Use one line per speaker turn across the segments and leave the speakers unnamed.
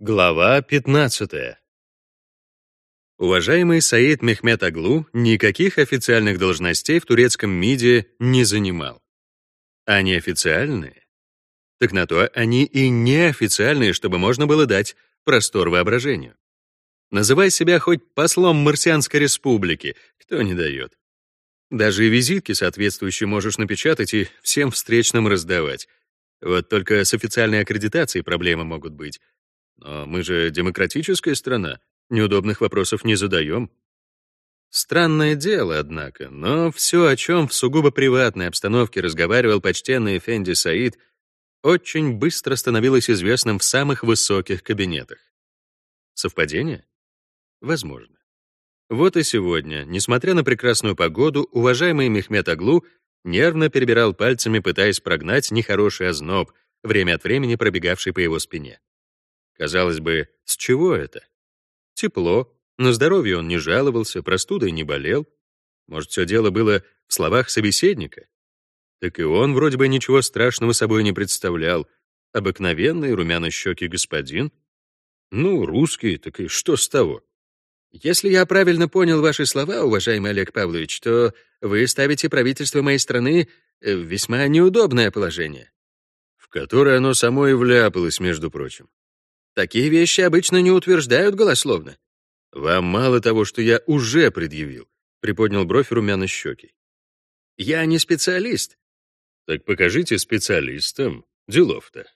Глава 15. Уважаемый Саид Мехмед Аглу никаких официальных должностей в турецком МИДе не занимал. А неофициальные? Так на то они и неофициальные, чтобы можно было дать простор воображению. Называй себя хоть послом Марсианской республики, кто не дает. Даже и визитки соответствующие можешь напечатать и всем встречным раздавать. Вот только с официальной аккредитацией проблемы могут быть — но мы же демократическая страна, неудобных вопросов не задаем. Странное дело, однако, но все, о чем в сугубо приватной обстановке разговаривал почтенный Эфенди Саид, очень быстро становилось известным в самых высоких кабинетах. Совпадение? Возможно. Вот и сегодня, несмотря на прекрасную погоду, уважаемый Мехмед Аглу нервно перебирал пальцами, пытаясь прогнать нехороший озноб, время от времени пробегавший по его спине. Казалось бы, с чего это? Тепло, на здоровье он не жаловался, простудой не болел. Может, все дело было в словах собеседника? Так и он вроде бы ничего страшного собой не представлял. Обыкновенный румяно-щекий господин. Ну, русский, так и что с того? Если я правильно понял ваши слова, уважаемый Олег Павлович, то вы ставите правительство моей страны в весьма неудобное положение. В которое оно само и вляпалось, между прочим. Такие вещи обычно не утверждают голословно. Вам мало того, что я уже предъявил, приподнял бровь румяно щеки. Я не специалист. Так покажите специалистам делов-то.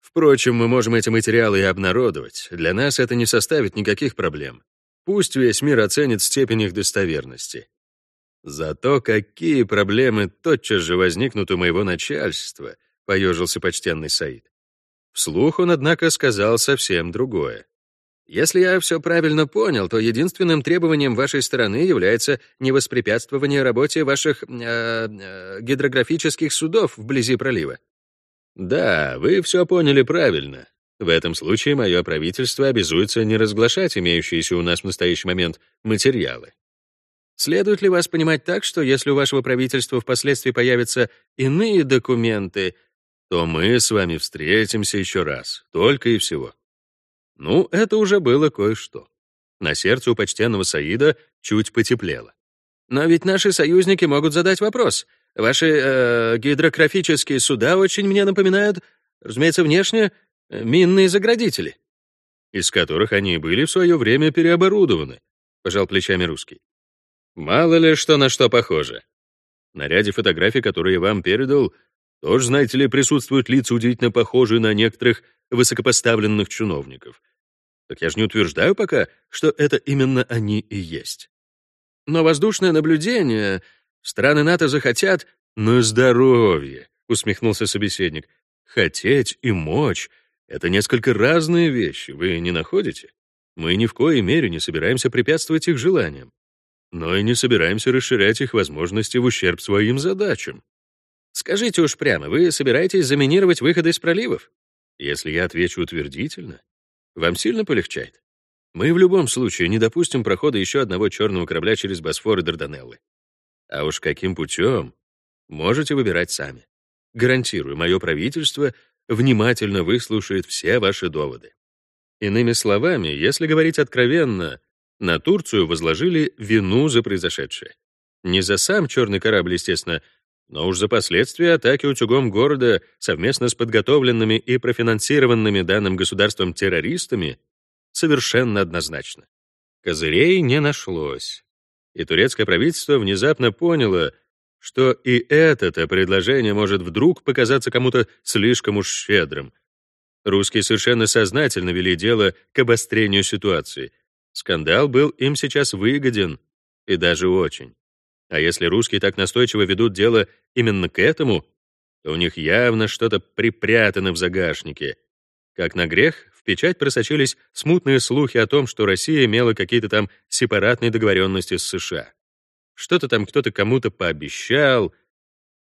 Впрочем, мы можем эти материалы и обнародовать. Для нас это не составит никаких проблем. Пусть весь мир оценит степень их достоверности. Зато какие проблемы тотчас же возникнут у моего начальства, поежился почтенный Саид. Вслух он, однако, сказал совсем другое. Если я все правильно понял, то единственным требованием вашей стороны является невоспрепятствование работе ваших э, э, гидрографических судов вблизи пролива. Да, вы все поняли правильно. В этом случае мое правительство обязуется не разглашать имеющиеся у нас в настоящий момент материалы. Следует ли вас понимать так, что если у вашего правительства впоследствии появятся иные документы, то мы с вами встретимся еще раз, только и всего. Ну, это уже было кое-что. На сердце у почтенного Саида чуть потеплело. Но ведь наши союзники могут задать вопрос. Ваши э, гидрографические суда очень мне напоминают, разумеется, внешне, э, минные заградители. Из которых они были в свое время переоборудованы, пожал плечами русский. Мало ли что на что похоже. На ряде фотографий, которые я вам передал, тоже, знаете ли, присутствуют лица, удивительно похожие на некоторых высокопоставленных чиновников. Так я же не утверждаю пока, что это именно они и есть. Но воздушное наблюдение страны НАТО захотят на здоровье, усмехнулся собеседник. Хотеть и мочь — это несколько разные вещи, вы не находите? Мы ни в коей мере не собираемся препятствовать их желаниям, но и не собираемся расширять их возможности в ущерб своим задачам. Скажите уж прямо, вы собираетесь заминировать выходы из проливов? Если я отвечу утвердительно, вам сильно полегчает. Мы в любом случае не допустим прохода еще одного черного корабля через Босфор и Дарданеллы. А уж каким путем, можете выбирать сами. Гарантирую, мое правительство внимательно выслушает все ваши доводы. Иными словами, если говорить откровенно, на Турцию возложили вину за произошедшее. Не за сам черный корабль, естественно, но уж за последствия атаки утюгом города совместно с подготовленными и профинансированными данным государством террористами совершенно однозначно. Козырей не нашлось. И турецкое правительство внезапно поняло, что и это-то предложение может вдруг показаться кому-то слишком уж щедрым. Русские совершенно сознательно вели дело к обострению ситуации. Скандал был им сейчас выгоден, и даже очень. А если русские так настойчиво ведут дело именно к этому, то у них явно что-то припрятано в загашнике. Как на грех, в печать просочились смутные слухи о том, что Россия имела какие-то там сепаратные договоренности с США. Что-то там кто-то кому-то пообещал.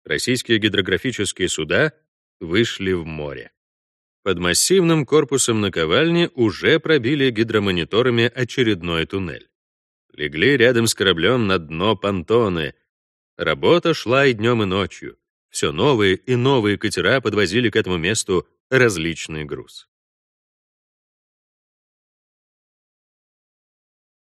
Российские гидрографические суда вышли в море. Под массивным корпусом наковальни уже пробили гидромониторами очередной туннель легли рядом с кораблем на дно понтоны. Работа шла и днем, и ночью. Все новые и новые катера подвозили к этому месту различный груз.